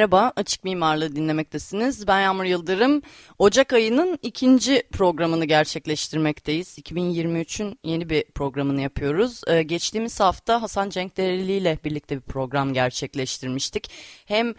Merhaba, Açık Mimarlığı dinlemektesiniz. Ben Yağmur Yıldırım. Ocak ayının ikinci programını gerçekleştirmekteyiz. 2023'ün yeni bir programını yapıyoruz. Ee, geçtiğimiz hafta Hasan Cenk Dereli ile birlikte bir program gerçekleştirmiştik. Hem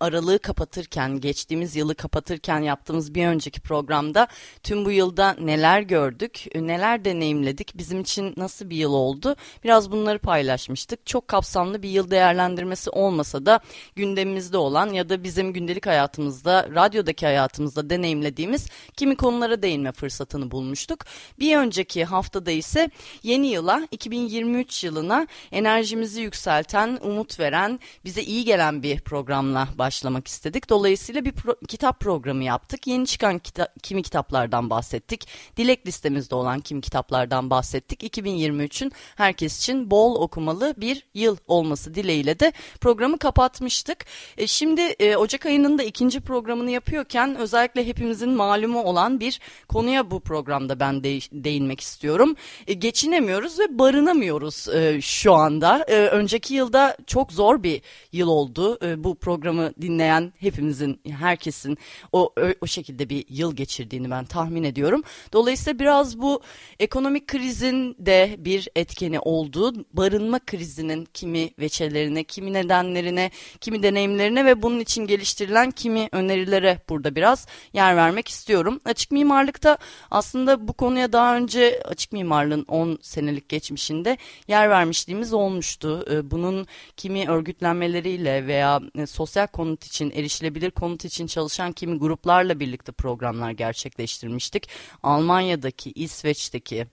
aralığı kapatırken, geçtiğimiz yılı kapatırken yaptığımız bir önceki programda tüm bu yılda neler gördük, neler deneyimledik, bizim için nasıl bir yıl oldu biraz bunları paylaşmıştık. Çok kapsamlı bir yıl değerlendirmesi olmasa da gündemimizde olan ya da bizim gündelik hayatımızda, radyodaki hayatımızda deneyimlediğimiz kimi konulara değinme fırsatını bulmuştuk. Bir önceki haftada ise yeni yıla 2023 yılına enerjimizi yükselten, umut veren, bize iyi gelen bir programla başlamak istedik. Dolayısıyla bir pro kitap programı yaptık. Yeni çıkan kita kimi kitaplardan bahsettik. Dilek listemizde olan kimi kitaplardan bahsettik. 2023'ün herkes için bol okumalı bir yıl olması dileğiyle de programı kapatmıştık. E, şimdi e, Ocak ayının da ikinci programını yapıyorken özellikle hepimizin malumu olan bir konuya bu programda ben de değinmek istiyorum. E, geçinemiyoruz ve barınamıyoruz e, şu anda. E, önceki yılda çok zor bir yıl oldu. E, bu program programı dinleyen hepimizin, herkesin o, o şekilde bir yıl geçirdiğini ben tahmin ediyorum. Dolayısıyla biraz bu ekonomik krizin de bir etkeni olduğu, barınma krizinin kimi veçelerine, kimi nedenlerine, kimi deneyimlerine ve bunun için geliştirilen kimi önerilere burada biraz yer vermek istiyorum. Açık mimarlıkta aslında bu konuya daha önce açık mimarlığın 10 senelik geçmişinde yer vermişliğimiz olmuştu. Ee, bunun kimi örgütlenmeleriyle veya e, sosyal sosyal konut için, erişilebilir konut için çalışan kimi gruplarla birlikte programlar gerçekleştirmiştik. Almanya'daki, İsveç'teki,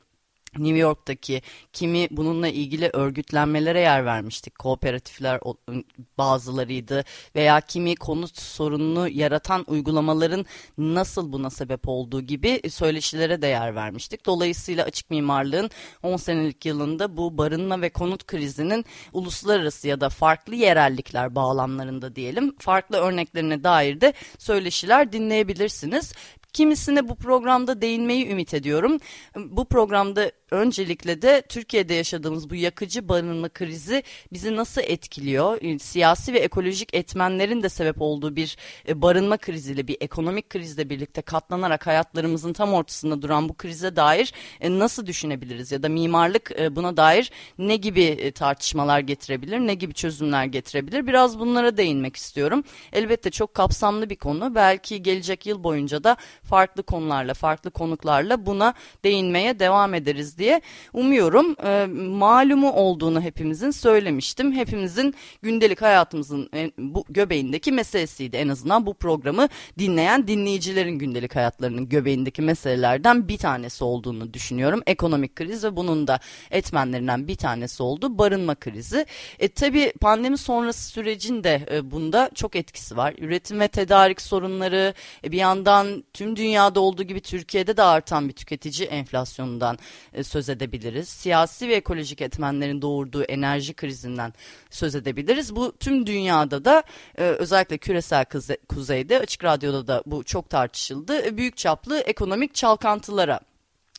New York'taki kimi bununla ilgili örgütlenmelere yer vermiştik. Kooperatifler bazılarıydı veya kimi konut sorununu yaratan uygulamaların nasıl buna sebep olduğu gibi söyleşilere de yer vermiştik. Dolayısıyla açık mimarlığın 10 senelik yılında bu barınma ve konut krizinin uluslararası ya da farklı yerellikler bağlamlarında diyelim farklı örneklerine dair de söyleşiler dinleyebilirsiniz. Kimisine bu programda değinmeyi ümit ediyorum. Bu programda öncelikle de Türkiye'de yaşadığımız bu yakıcı barınma krizi bizi nasıl etkiliyor? Ee, siyasi ve ekolojik etmenlerin de sebep olduğu bir e, barınma kriziyle, bir ekonomik krizle birlikte katlanarak hayatlarımızın tam ortasında duran bu krize dair e, nasıl düşünebiliriz? Ya da mimarlık e, buna dair ne gibi tartışmalar getirebilir, ne gibi çözümler getirebilir? Biraz bunlara değinmek istiyorum. Elbette çok kapsamlı bir konu. Belki gelecek yıl boyunca da farklı konularla, farklı konuklarla buna değinmeye devam ederiz diye umuyorum. E, malumu olduğunu hepimizin söylemiştim. Hepimizin gündelik hayatımızın en, bu göbeğindeki meselesiydi. En azından bu programı dinleyen dinleyicilerin gündelik hayatlarının göbeğindeki meselelerden bir tanesi olduğunu düşünüyorum. Ekonomik kriz ve bunun da etmenlerinden bir tanesi oldu. Barınma krizi. E, tabii pandemi sonrası sürecin de e, bunda çok etkisi var. Üretim ve tedarik sorunları e, bir yandan tüm dünyada olduğu gibi Türkiye'de de artan bir tüketici enflasyonundan e, söz edebiliriz. Siyasi ve ekolojik etmenlerin doğurduğu enerji krizinden söz edebiliriz. Bu tüm dünyada da e, özellikle küresel kuzeyde açık radyoda da bu çok tartışıldı. E, büyük çaplı ekonomik çalkantılara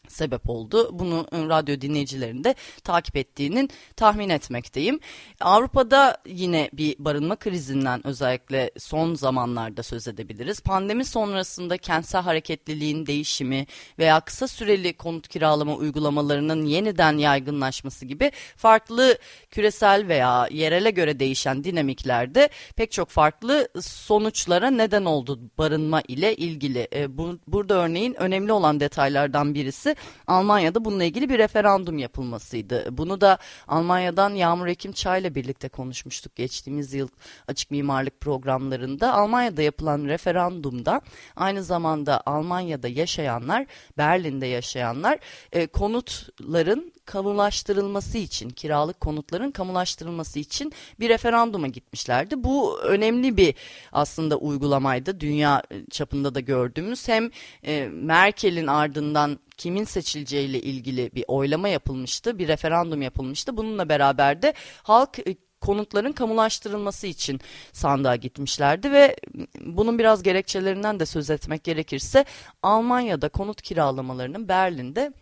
sebep oldu. Bunu ıı, radyo dinleyicilerinin de takip ettiğinin tahmin etmekteyim. Avrupa'da yine bir barınma krizinden özellikle son zamanlarda söz edebiliriz. Pandemi sonrasında kentsel hareketliliğin değişimi veya kısa süreli konut kiralama uygulamalarının yeniden yaygınlaşması gibi farklı küresel veya yerele göre değişen dinamiklerde pek çok farklı sonuçlara neden oldu barınma ile ilgili. E, bu, burada örneğin önemli olan detaylardan birisi Almanya'da bununla ilgili bir referandum yapılmasıydı. Bunu da Almanya'dan Yağmur Ekim Çay'la birlikte konuşmuştuk geçtiğimiz yıl açık mimarlık programlarında. Almanya'da yapılan referandumda aynı zamanda Almanya'da yaşayanlar, Berlin'de yaşayanlar e, konutların kamulaştırılması için, kiralık konutların kamulaştırılması için bir referanduma gitmişlerdi. Bu önemli bir aslında uygulamaydı. Dünya çapında da gördüğümüz hem e, Merkel'in ardından kimin seçileceğiyle ilgili bir oylama yapılmıştı, bir referandum yapılmıştı. Bununla beraber de halk e, konutların kamulaştırılması için sandığa gitmişlerdi ve bunun biraz gerekçelerinden de söz etmek gerekirse Almanya'da konut kiralamalarının Berlin'de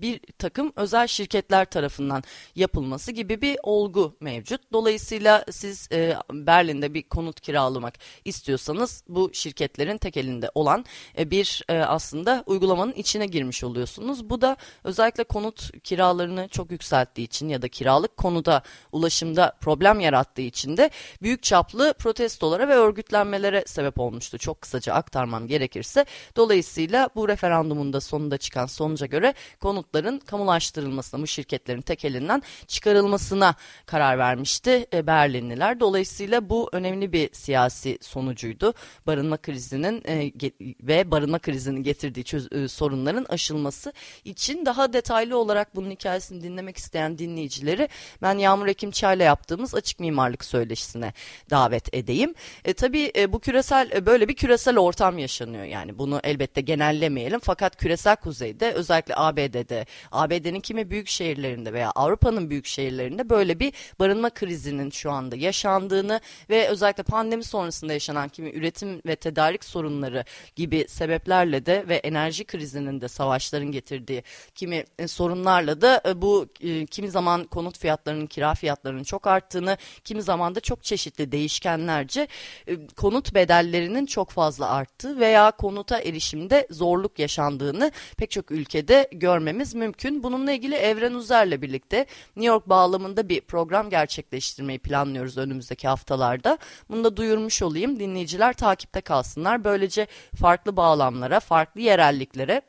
bir takım özel şirketler tarafından yapılması gibi bir olgu mevcut. Dolayısıyla siz e, Berlin'de bir konut kiralamak istiyorsanız bu şirketlerin tek elinde olan e, bir e, aslında uygulamanın içine girmiş oluyorsunuz. Bu da özellikle konut kiralarını çok yükselttiği için ya da kiralık konuda ulaşımda problem yarattığı için de büyük çaplı protestolara ve örgütlenmelere sebep olmuştu. Çok kısaca aktarmam gerekirse. Dolayısıyla bu referandumun da sonunda çıkan sonuca göre konut konutların kamulaştırılmasına, bu şirketlerin tek elinden çıkarılmasına karar vermişti e, Berlinliler. Dolayısıyla bu önemli bir siyasi sonucuydu. Barınma krizinin e, ve barınma krizinin getirdiği e, sorunların aşılması için daha detaylı olarak bunun hikayesini dinlemek isteyen dinleyicileri ben Yağmur Ekim Çay'la yaptığımız açık mimarlık söyleşisine davet edeyim. E, tabii bu küresel böyle bir küresel ortam yaşanıyor yani bunu elbette genellemeyelim fakat küresel kuzeyde özellikle ABD'de ülkelerde, ABD'nin kimi büyük şehirlerinde veya Avrupa'nın büyük şehirlerinde böyle bir barınma krizinin şu anda yaşandığını ve özellikle pandemi sonrasında yaşanan kimi üretim ve tedarik sorunları gibi sebeplerle de ve enerji krizinin de savaşların getirdiği kimi e, sorunlarla da e, bu e, kimi zaman konut fiyatlarının, kira fiyatlarının çok arttığını, kimi zaman da çok çeşitli değişkenlerce konut bedellerinin çok fazla arttığı veya konuta erişimde zorluk yaşandığını pek çok ülkede görmemiz görmemiz mümkün. Bununla ilgili Evren Uzer'le birlikte New York bağlamında bir program gerçekleştirmeyi planlıyoruz önümüzdeki haftalarda. Bunu da duyurmuş olayım. Dinleyiciler takipte kalsınlar. Böylece farklı bağlamlara, farklı yerelliklere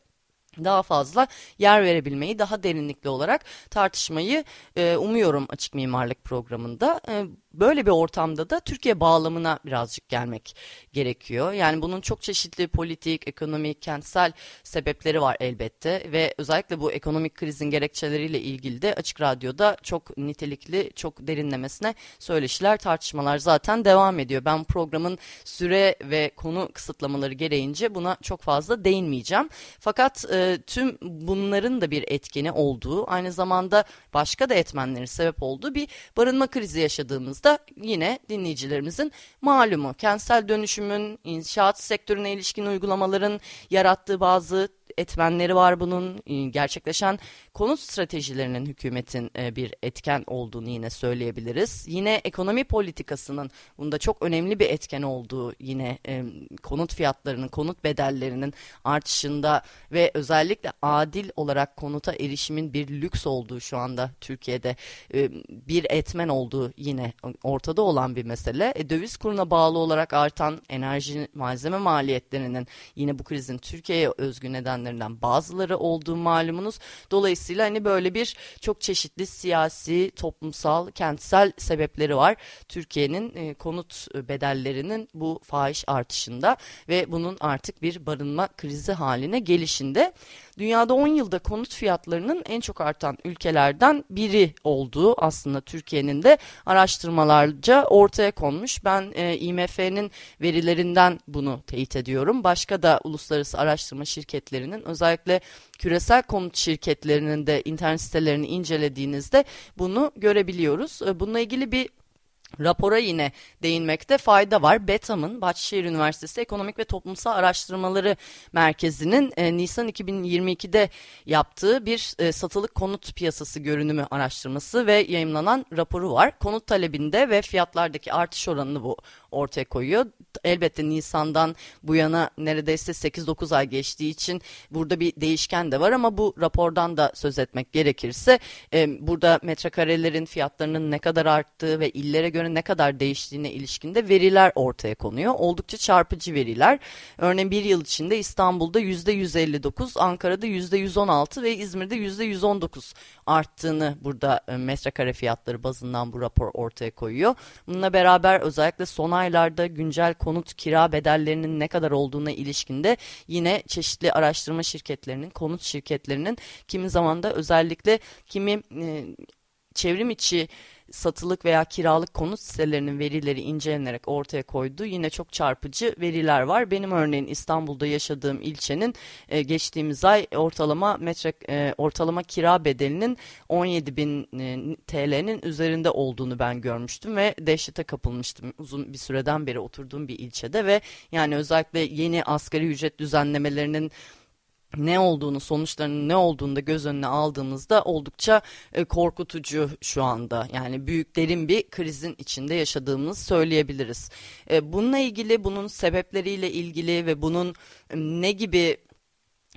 daha fazla yer verebilmeyi, daha derinlikli olarak tartışmayı e, umuyorum açık mimarlık programında. E, böyle bir ortamda da Türkiye bağlamına birazcık gelmek gerekiyor. Yani bunun çok çeşitli politik, ekonomik, kentsel sebepleri var elbette ve özellikle bu ekonomik krizin gerekçeleriyle ilgili de Açık Radyo'da çok nitelikli, çok derinlemesine söyleşiler, tartışmalar zaten devam ediyor. Ben programın süre ve konu kısıtlamaları gereğince buna çok fazla değinmeyeceğim. Fakat e, tüm bunların da bir etkeni olduğu, aynı zamanda başka da etmenlerin sebep olduğu bir barınma krizi yaşadığımızda da yine dinleyicilerimizin malumu. Kentsel dönüşümün, inşaat sektörüne ilişkin uygulamaların yarattığı bazı etmenleri var bunun. Ee, gerçekleşen konut stratejilerinin hükümetin e, bir etken olduğunu yine söyleyebiliriz. Yine ekonomi politikasının bunda çok önemli bir etken olduğu yine e, konut fiyatlarının, konut bedellerinin artışında ve özellikle adil olarak konuta erişimin bir lüks olduğu şu anda Türkiye'de e, bir etmen olduğu yine ortada olan bir mesele. Döviz kuruna bağlı olarak artan enerji malzeme maliyetlerinin yine bu krizin Türkiye'ye özgü nedenleri nedenlerinden bazıları olduğu malumunuz. Dolayısıyla hani böyle bir çok çeşitli siyasi, toplumsal, kentsel sebepleri var. Türkiye'nin e, konut bedellerinin bu fahiş artışında ve bunun artık bir barınma krizi haline gelişinde. Dünyada 10 yılda konut fiyatlarının en çok artan ülkelerden biri olduğu aslında Türkiye'nin de araştırmalarca ortaya konmuş. Ben e, IMF'nin verilerinden bunu teyit ediyorum. Başka da uluslararası araştırma şirketlerinin şirketlerinin özellikle küresel konut şirketlerinin de internet sitelerini incelediğinizde bunu görebiliyoruz. Ee, bununla ilgili bir Rapora yine değinmekte fayda var. BETAM'ın Bahçeşehir Üniversitesi Ekonomik ve Toplumsal Araştırmaları Merkezi'nin e, Nisan 2022'de yaptığı bir e, satılık konut piyasası görünümü araştırması ve yayınlanan raporu var. Konut talebinde ve fiyatlardaki artış oranını bu ortaya koyuyor. elbette Nisan'dan bu yana neredeyse 8-9 ay geçtiği için burada bir değişken de var ama bu rapordan da söz etmek gerekirse e, burada metrekarelerin fiyatlarının ne kadar arttığı ve illere göre ne kadar değiştiğine ilişkinde veriler ortaya konuyor. Oldukça çarpıcı veriler. Örneğin bir yıl içinde İstanbul'da %159, Ankara'da %116 ve İzmir'de %119 arttığını burada e, metrekare fiyatları bazından bu rapor ortaya koyuyor. Bununla beraber özellikle son aylarda güncel konut kira bedellerinin ne kadar olduğuna ilişkinde yine çeşitli araştırma şirketlerinin, konut şirketlerinin kimi zaman da özellikle kimi e, çevrim içi satılık veya kiralık konut sitelerinin verileri incelenerek ortaya koyduğu yine çok çarpıcı veriler var. Benim örneğin İstanbul'da yaşadığım ilçenin e, geçtiğimiz ay ortalama metre e, ortalama kira bedelinin 17 bin e, TL'nin üzerinde olduğunu ben görmüştüm ve dehşete kapılmıştım uzun bir süreden beri oturduğum bir ilçede ve yani özellikle yeni asgari ücret düzenlemelerinin ne olduğunu, sonuçlarının ne olduğunu da göz önüne aldığımızda oldukça e, korkutucu şu anda. Yani büyük derin bir krizin içinde yaşadığımızı söyleyebiliriz. E, bununla ilgili, bunun sebepleriyle ilgili ve bunun e, ne gibi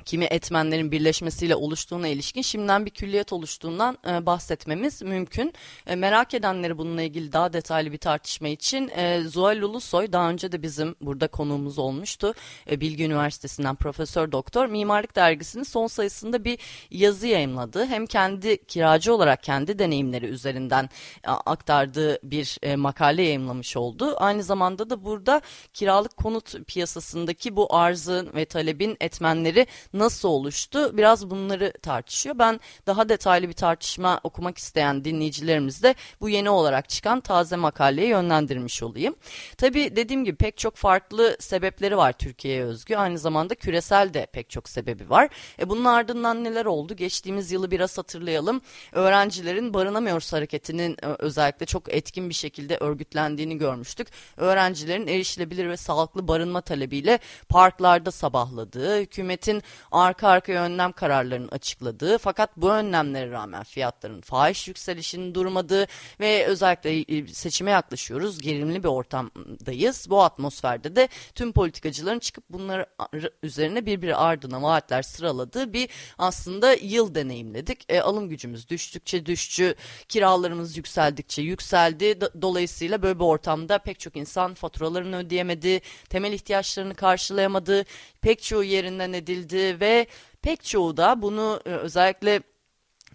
kimi etmenlerin birleşmesiyle oluştuğuna ilişkin şimdiden bir külliyat oluştuğundan e, bahsetmemiz mümkün. E, merak edenleri bununla ilgili daha detaylı bir tartışma için e, Zuhal Ulusoy daha önce de bizim burada konuğumuz olmuştu. E, Bilgi Üniversitesi'nden Profesör Doktor Mimarlık Dergisi'nin son sayısında bir yazı yayınladı. Hem kendi kiracı olarak kendi deneyimleri üzerinden e, aktardığı bir e, makale yayınlamış oldu. Aynı zamanda da burada kiralık konut piyasasındaki bu arzın ve talebin etmenleri nasıl oluştu? Biraz bunları tartışıyor. Ben daha detaylı bir tartışma okumak isteyen dinleyicilerimiz de bu yeni olarak çıkan taze makaleye yönlendirmiş olayım. Tabii dediğim gibi pek çok farklı sebepleri var Türkiye'ye özgü. Aynı zamanda küresel de pek çok sebebi var. E bunun ardından neler oldu? Geçtiğimiz yılı biraz hatırlayalım. Öğrencilerin barınamıyoruz hareketinin e, özellikle çok etkin bir şekilde örgütlendiğini görmüştük. Öğrencilerin erişilebilir ve sağlıklı barınma talebiyle parklarda sabahladığı, hükümetin arka arkaya önlem kararlarının açıkladığı fakat bu önlemlere rağmen fiyatların fahiş yükselişinin durmadığı ve özellikle e, seçime yaklaşıyoruz. Gerilimli bir ortamdayız. Bu atmosferde de tüm politikacıların çıkıp bunları üzerine birbiri ardına vaatler sıraladığı bir aslında yıl deneyimledik. E, alım gücümüz düştükçe düştü, kiralarımız yükseldikçe yükseldi. Dolayısıyla böyle bir ortamda pek çok insan faturalarını ödeyemedi, temel ihtiyaçlarını karşılayamadı, pek çoğu yerinden edildi ve pek çoğu da bunu e, özellikle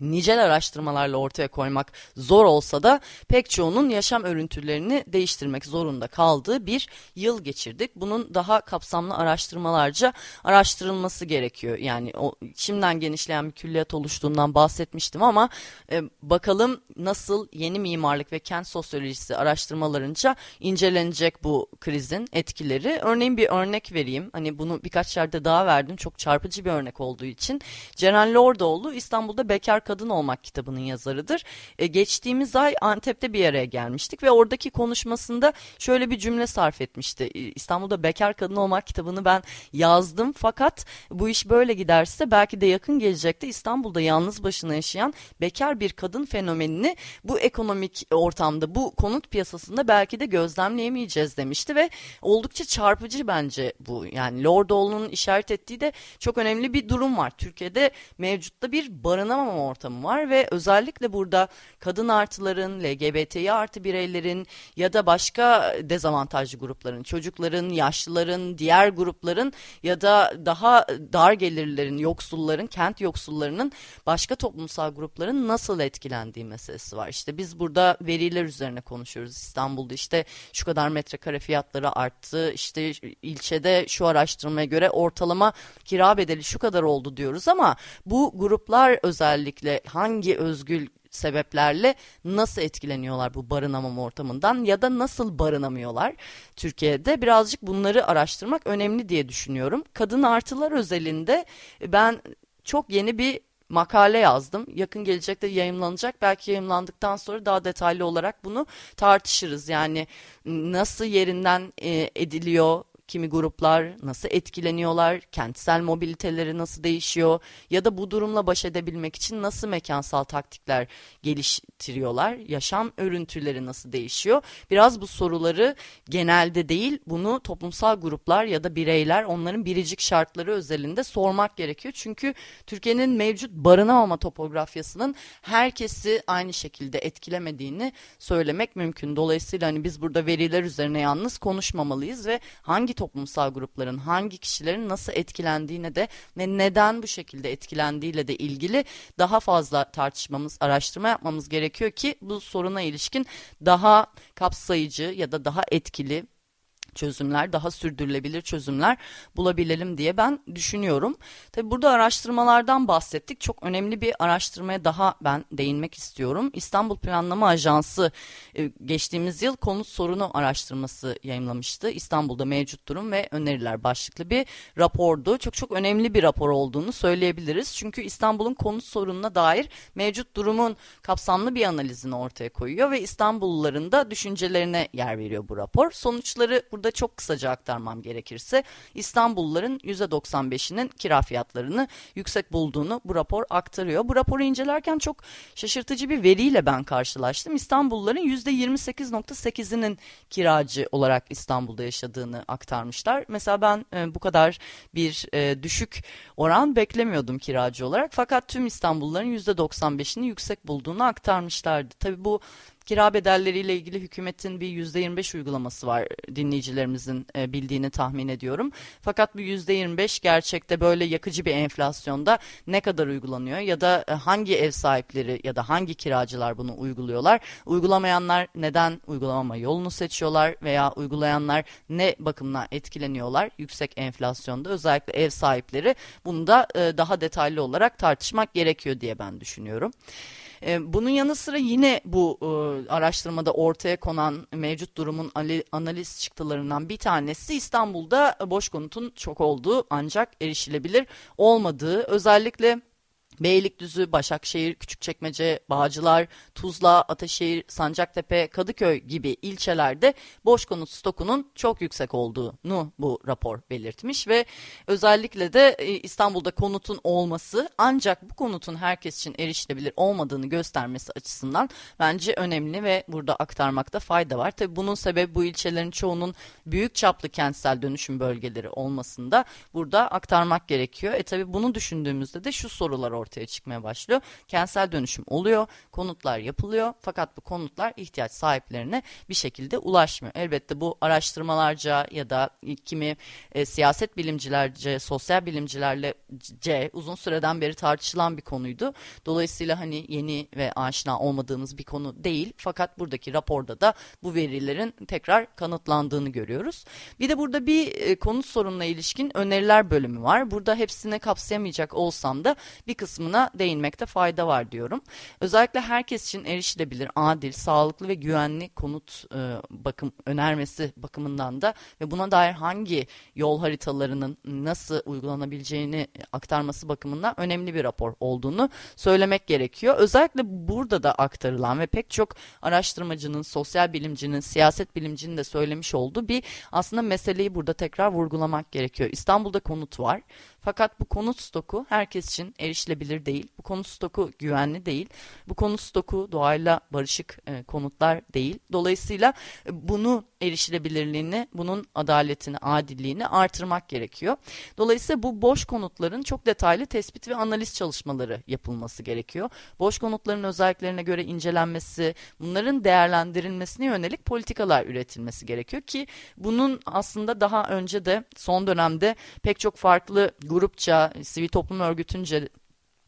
nicel araştırmalarla ortaya koymak zor olsa da pek çoğunun yaşam örüntülerini değiştirmek zorunda kaldığı bir yıl geçirdik. Bunun daha kapsamlı araştırmalarca araştırılması gerekiyor. Yani o şimdiden genişleyen bir külliyat oluştuğundan bahsetmiştim ama e, bakalım nasıl yeni mimarlık ve kent sosyolojisi araştırmalarınca incelenecek bu krizin etkileri. Örneğin bir örnek vereyim. Hani bunu birkaç yerde daha verdim. Çok çarpıcı bir örnek olduğu için. Ceren Lordoğlu İstanbul'da bekar Kadın Olmak kitabının yazarıdır. E, geçtiğimiz ay Antep'te bir araya gelmiştik ve oradaki konuşmasında şöyle bir cümle sarf etmişti. E, İstanbul'da Bekar Kadın Olmak kitabını ben yazdım fakat bu iş böyle giderse belki de yakın gelecekte İstanbul'da yalnız başına yaşayan bekar bir kadın fenomenini bu ekonomik ortamda bu konut piyasasında belki de gözlemleyemeyeceğiz demişti ve oldukça çarpıcı bence bu. Yani Lordoğlu'nun işaret ettiği de çok önemli bir durum var. Türkiye'de mevcutta bir barınamama ortamı var ve özellikle burada kadın artıların, LGBTİ artı bireylerin ya da başka dezavantajlı grupların, çocukların, yaşlıların, diğer grupların ya da daha dar gelirlerin, yoksulların, kent yoksullarının başka toplumsal grupların nasıl etkilendiği meselesi var. İşte biz burada veriler üzerine konuşuyoruz. İstanbul'da işte şu kadar metrekare fiyatları arttı. İşte ilçede şu araştırmaya göre ortalama kira bedeli şu kadar oldu diyoruz ama bu gruplar özellikle özellikle hangi özgül sebeplerle nasıl etkileniyorlar bu barınamam ortamından ya da nasıl barınamıyorlar Türkiye'de birazcık bunları araştırmak önemli diye düşünüyorum. Kadın artılar özelinde ben çok yeni bir makale yazdım. Yakın gelecekte yayınlanacak. Belki yayınlandıktan sonra daha detaylı olarak bunu tartışırız. Yani nasıl yerinden e, ediliyor kimi gruplar nasıl etkileniyorlar, kentsel mobiliteleri nasıl değişiyor ya da bu durumla baş edebilmek için nasıl mekansal taktikler geliştiriyorlar, yaşam örüntüleri nasıl değişiyor. Biraz bu soruları genelde değil bunu toplumsal gruplar ya da bireyler onların biricik şartları özelinde sormak gerekiyor. Çünkü Türkiye'nin mevcut barınamama topografyasının herkesi aynı şekilde etkilemediğini söylemek mümkün. Dolayısıyla hani biz burada veriler üzerine yalnız konuşmamalıyız ve hangi toplumsal grupların, hangi kişilerin nasıl etkilendiğine de ve neden bu şekilde etkilendiğiyle de ilgili daha fazla tartışmamız, araştırma yapmamız gerekiyor ki bu soruna ilişkin daha kapsayıcı ya da daha etkili çözümler, daha sürdürülebilir çözümler bulabilelim diye ben düşünüyorum. Tabi burada araştırmalardan bahsettik. Çok önemli bir araştırmaya daha ben değinmek istiyorum. İstanbul Planlama Ajansı e, geçtiğimiz yıl konut sorunu araştırması yayınlamıştı. İstanbul'da mevcut durum ve öneriler başlıklı bir rapordu. Çok çok önemli bir rapor olduğunu söyleyebiliriz. Çünkü İstanbul'un konut sorununa dair mevcut durumun kapsamlı bir analizini ortaya koyuyor ve İstanbulluların da düşüncelerine yer veriyor bu rapor. Sonuçları burada burada çok kısaca aktarmam gerekirse İstanbulluların %95'inin kira fiyatlarını yüksek bulduğunu bu rapor aktarıyor. Bu raporu incelerken çok şaşırtıcı bir veriyle ben karşılaştım. İstanbulluların %28.8'inin kiracı olarak İstanbul'da yaşadığını aktarmışlar. Mesela ben e, bu kadar bir e, düşük oran beklemiyordum kiracı olarak. Fakat tüm İstanbulluların %95'ini yüksek bulduğunu aktarmışlardı. Tabii bu Kira bedelleriyle ilgili hükümetin bir %25 uygulaması var dinleyicilerimizin e, bildiğini tahmin ediyorum. Fakat bu %25 gerçekte böyle yakıcı bir enflasyonda ne kadar uygulanıyor ya da e, hangi ev sahipleri ya da hangi kiracılar bunu uyguluyorlar? Uygulamayanlar neden uygulamama yolunu seçiyorlar veya uygulayanlar ne bakımdan etkileniyorlar yüksek enflasyonda özellikle ev sahipleri bunu da e, daha detaylı olarak tartışmak gerekiyor diye ben düşünüyorum. E, bunun yanı sıra yine bu e, araştırmada ortaya konan mevcut durumun analiz çıktılarından bir tanesi İstanbul'da boş konutun çok olduğu ancak erişilebilir olmadığı. Özellikle Beylikdüzü, Başakşehir, Küçükçekmece, Bağcılar, Tuzla, Ataşehir, Sancaktepe, Kadıköy gibi ilçelerde boş konut stokunun çok yüksek olduğunu bu rapor belirtmiş ve özellikle de e, İstanbul'da konutun olması ancak bu konutun herkes için erişilebilir olmadığını göstermesi açısından bence önemli ve burada aktarmakta fayda var. Tabi bunun sebebi bu ilçelerin çoğunun büyük çaplı kentsel dönüşüm bölgeleri olmasında burada aktarmak gerekiyor. E tabi bunu düşündüğümüzde de şu sorular ortaya ortaya çıkmaya başlıyor. Kentsel dönüşüm oluyor, konutlar yapılıyor fakat bu konutlar ihtiyaç sahiplerine bir şekilde ulaşmıyor. Elbette bu araştırmalarca ya da kimi e, siyaset bilimcilerce, sosyal bilimcilerle C uzun süreden beri tartışılan bir konuydu. Dolayısıyla hani yeni ve aşina olmadığımız bir konu değil fakat buradaki raporda da bu verilerin tekrar kanıtlandığını görüyoruz. Bir de burada bir e, konut sorununa ilişkin öneriler bölümü var. Burada hepsini kapsayamayacak olsam da bir kısmı kısmına değinmekte fayda var diyorum. Özellikle herkes için erişilebilir, adil, sağlıklı ve güvenli konut e, bakım önermesi bakımından da ve buna dair hangi yol haritalarının nasıl uygulanabileceğini aktarması bakımından önemli bir rapor olduğunu söylemek gerekiyor. Özellikle burada da aktarılan ve pek çok araştırmacının, sosyal bilimcinin, siyaset bilimcinin de söylemiş olduğu bir aslında meseleyi burada tekrar vurgulamak gerekiyor. İstanbul'da konut var. Fakat bu konut stoku herkes için erişilebilir değil. Bu konut stoku güvenli değil. Bu konut stoku doğayla barışık e, konutlar değil. Dolayısıyla e, bunu erişilebilirliğini, bunun adaletini, adilliğini artırmak gerekiyor. Dolayısıyla bu boş konutların çok detaylı tespit ve analiz çalışmaları yapılması gerekiyor. Boş konutların özelliklerine göre incelenmesi, bunların değerlendirilmesine yönelik politikalar üretilmesi gerekiyor ki bunun aslında daha önce de son dönemde pek çok farklı grupça, sivil toplum örgütünce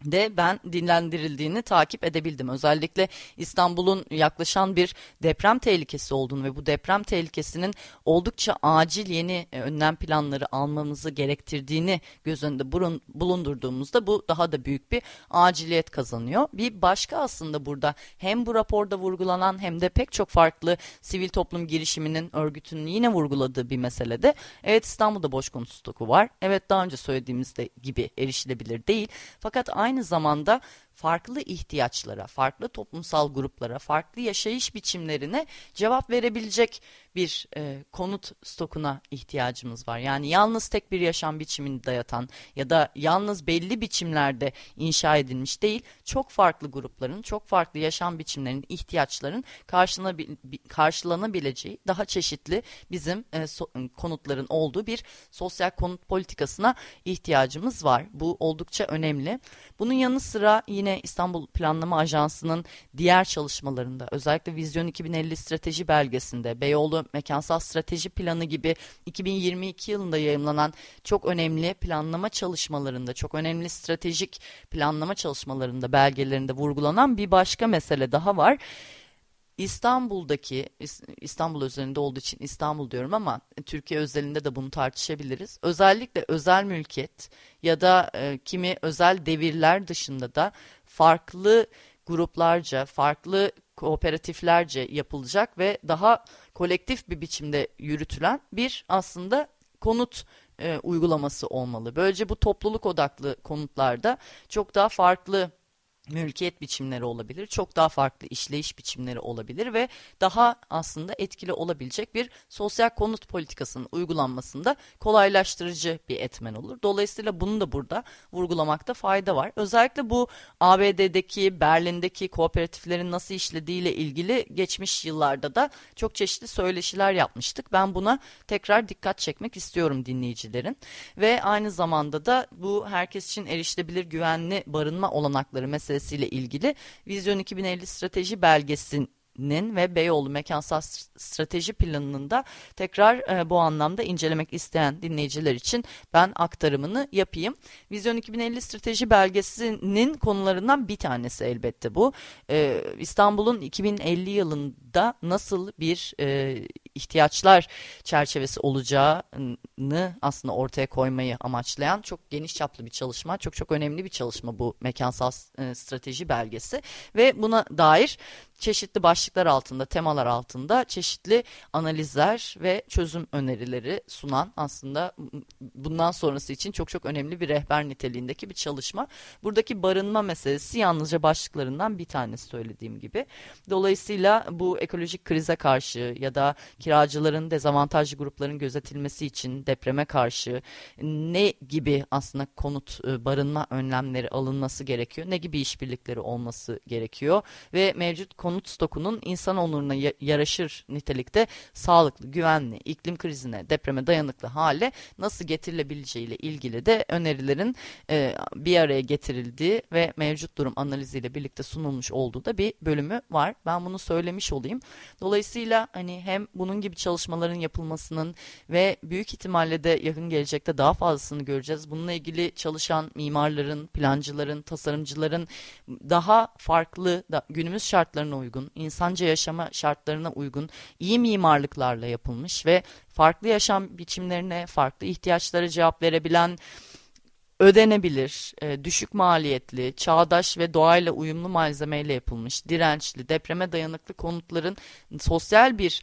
de ben dinlendirildiğini takip edebildim. Özellikle İstanbul'un yaklaşan bir deprem tehlikesi olduğunu ve bu deprem tehlikesinin oldukça acil yeni e, önlem planları almamızı gerektirdiğini göz önünde bulundurduğumuzda bu daha da büyük bir aciliyet kazanıyor. Bir başka aslında burada hem bu raporda vurgulanan hem de pek çok farklı sivil toplum girişiminin örgütünün yine vurguladığı bir meselede evet İstanbul'da boş konut stoku var. Evet daha önce söylediğimizde gibi erişilebilir değil. Fakat aynı aynı zamanda farklı ihtiyaçlara, farklı toplumsal gruplara, farklı yaşayış biçimlerine cevap verebilecek bir e, konut stokuna ihtiyacımız var. Yani yalnız tek bir yaşam biçimini dayatan ya da yalnız belli biçimlerde inşa edilmiş değil, çok farklı grupların, çok farklı yaşam biçimlerinin, ihtiyaçların karşılanabileceği daha çeşitli bizim e, so, konutların olduğu bir sosyal konut politikasına ihtiyacımız var. Bu oldukça önemli. Bunun yanı sıra yine İstanbul Planlama Ajansı'nın diğer çalışmalarında özellikle Vizyon 2050 strateji belgesinde Beyoğlu Mekansal Strateji Planı gibi 2022 yılında yayımlanan çok önemli planlama çalışmalarında, çok önemli stratejik planlama çalışmalarında, belgelerinde vurgulanan bir başka mesele daha var. İstanbul'daki İstanbul özelinde olduğu için İstanbul diyorum ama Türkiye özelinde de bunu tartışabiliriz. Özellikle özel mülkiyet ya da e, kimi özel devirler dışında da farklı gruplarca, farklı kooperatiflerce yapılacak ve daha kolektif bir biçimde yürütülen bir aslında konut e, uygulaması olmalı. Böylece bu topluluk odaklı konutlarda çok daha farklı mülkiyet biçimleri olabilir, çok daha farklı işleyiş biçimleri olabilir ve daha aslında etkili olabilecek bir sosyal konut politikasının uygulanmasında kolaylaştırıcı bir etmen olur. Dolayısıyla bunu da burada vurgulamakta fayda var. Özellikle bu ABD'deki, Berlin'deki kooperatiflerin nasıl işlediğiyle ilgili geçmiş yıllarda da çok çeşitli söyleşiler yapmıştık. Ben buna tekrar dikkat çekmek istiyorum dinleyicilerin. Ve aynı zamanda da bu herkes için erişilebilir güvenli barınma olanakları meselesi meselesiyle ilgili Vizyon 2050 strateji belgesinin ve Beyoğlu Mekansal Strateji Planı'nın da tekrar e, bu anlamda incelemek isteyen dinleyiciler için ben aktarımını yapayım. Vizyon 2050 Strateji Belgesi'nin konularından bir tanesi elbette bu. E, İstanbul'un 2050 yılında nasıl bir e, ihtiyaçlar çerçevesi olacağını aslında ortaya koymayı amaçlayan çok geniş çaplı bir çalışma. Çok çok önemli bir çalışma bu mekansal e, strateji belgesi ve buna dair çeşitli başlıklar altında, temalar altında çeşitli analizler ve çözüm önerileri sunan aslında bundan sonrası için çok çok önemli bir rehber niteliğindeki bir çalışma. Buradaki barınma meselesi yalnızca başlıklarından bir tanesi söylediğim gibi. Dolayısıyla bu ekolojik krize karşı ya da kiracıların dezavantajlı grupların gözetilmesi için depreme karşı ne gibi aslında konut e, barınma önlemleri alınması gerekiyor? Ne gibi işbirlikleri olması gerekiyor? Ve mevcut konut stokunun insan onuruna yaraşır nitelikte sağlıklı, güvenli, iklim krizine, depreme dayanıklı hale nasıl getirilebileceğiyle ilgili de önerilerin e, bir araya getirildiği ve mevcut durum analiziyle birlikte sunulmuş olduğu da bir bölümü var. Ben bunu söylemiş olayım. Dolayısıyla hani hem bunun gibi çalışmaların yapılmasının ve büyük ihtimalle de yakın gelecekte daha fazlasını göreceğiz. Bununla ilgili çalışan mimarların, plancıların, tasarımcıların daha farklı da günümüz şartlarına uygun, insanca yaşama şartlarına uygun iyi mimarlıklarla yapılmış ve farklı yaşam biçimlerine, farklı ihtiyaçlara cevap verebilen ödenebilir, e, düşük maliyetli, çağdaş ve doğayla uyumlu malzemeyle yapılmış, dirençli, depreme dayanıklı konutların sosyal bir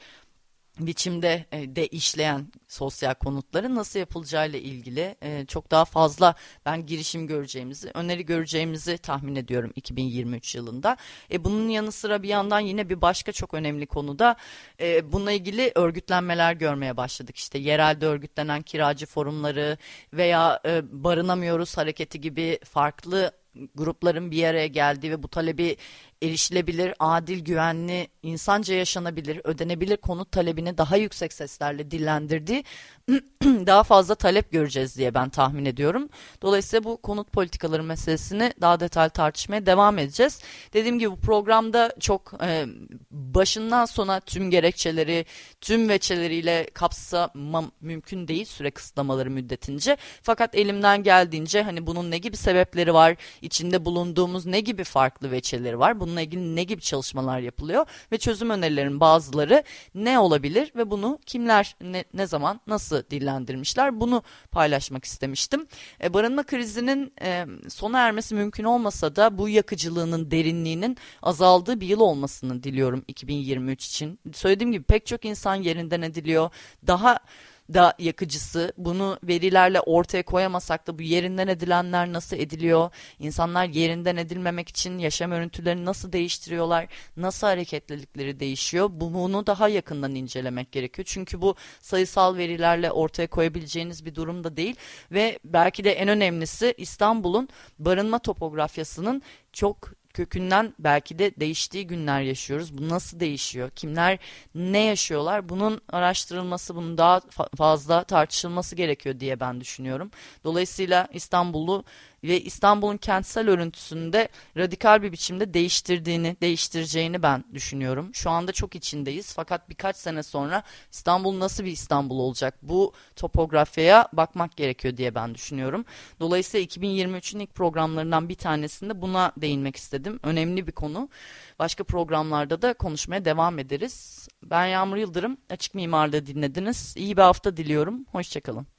biçimde e, de işleyen sosyal konutların nasıl yapılacağıyla ilgili e, çok daha fazla ben girişim göreceğimizi, öneri göreceğimizi tahmin ediyorum 2023 yılında. E, bunun yanı sıra bir yandan yine bir başka çok önemli konuda e, bununla ilgili örgütlenmeler görmeye başladık. İşte yerelde örgütlenen kiracı forumları veya barınamıyoruz hareketi gibi farklı grupların bir araya geldiği ve bu talebi erişilebilir, adil, güvenli, insanca yaşanabilir, ödenebilir konut talebini daha yüksek seslerle dillendirdiği daha fazla talep göreceğiz diye ben tahmin ediyorum. Dolayısıyla bu konut politikaları meselesini daha detaylı tartışmaya devam edeceğiz. Dediğim gibi bu programda çok e, başından sona tüm gerekçeleri, tüm veçeleriyle kapsamam mümkün değil süre kısıtlamaları müddetince. Fakat elimden geldiğince hani bunun ne gibi sebepleri var, içinde bulunduğumuz ne gibi farklı veçeleri var, bununla ilgili ne gibi çalışmalar yapılıyor ve çözüm önerilerin bazıları ne olabilir ve bunu kimler ne, ne zaman nasıl dillendirmişler bunu paylaşmak istemiştim. E, barınma krizinin e, sona ermesi mümkün olmasa da bu yakıcılığının derinliğinin azaldığı bir yıl olmasını diliyorum 2023 için. Söylediğim gibi pek çok insan yerinden ediliyor. Daha da yakıcısı. Bunu verilerle ortaya koyamasak da bu yerinden edilenler nasıl ediliyor? İnsanlar yerinden edilmemek için yaşam örüntülerini nasıl değiştiriyorlar? Nasıl hareketlilikleri değişiyor? Bunu daha yakından incelemek gerekiyor. Çünkü bu sayısal verilerle ortaya koyabileceğiniz bir durum da değil ve belki de en önemlisi İstanbul'un barınma topografyasının çok kökünden belki de değiştiği günler yaşıyoruz. Bu nasıl değişiyor? Kimler ne yaşıyorlar? Bunun araştırılması, bunun daha fazla tartışılması gerekiyor diye ben düşünüyorum. Dolayısıyla İstanbul'u ve İstanbul'un kentsel örüntüsünde radikal bir biçimde değiştirdiğini, değiştireceğini ben düşünüyorum. Şu anda çok içindeyiz fakat birkaç sene sonra İstanbul nasıl bir İstanbul olacak? Bu topografyaya bakmak gerekiyor diye ben düşünüyorum. Dolayısıyla 2023'ün ilk programlarından bir tanesinde buna değinmek istedim. Önemli bir konu. Başka programlarda da konuşmaya devam ederiz. Ben Yağmur Yıldırım. Açık Mimarlığı dinlediniz. İyi bir hafta diliyorum. Hoşçakalın.